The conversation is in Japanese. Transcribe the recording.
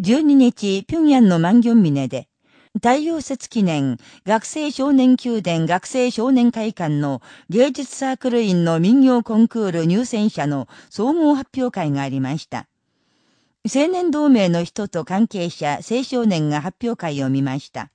12日、平壌の万行峰で、太陽節記念学生少年宮殿学生少年会館の芸術サークル員の民謡コンクール入選者の総合発表会がありました。青年同盟の人と関係者、青少年が発表会を見ました。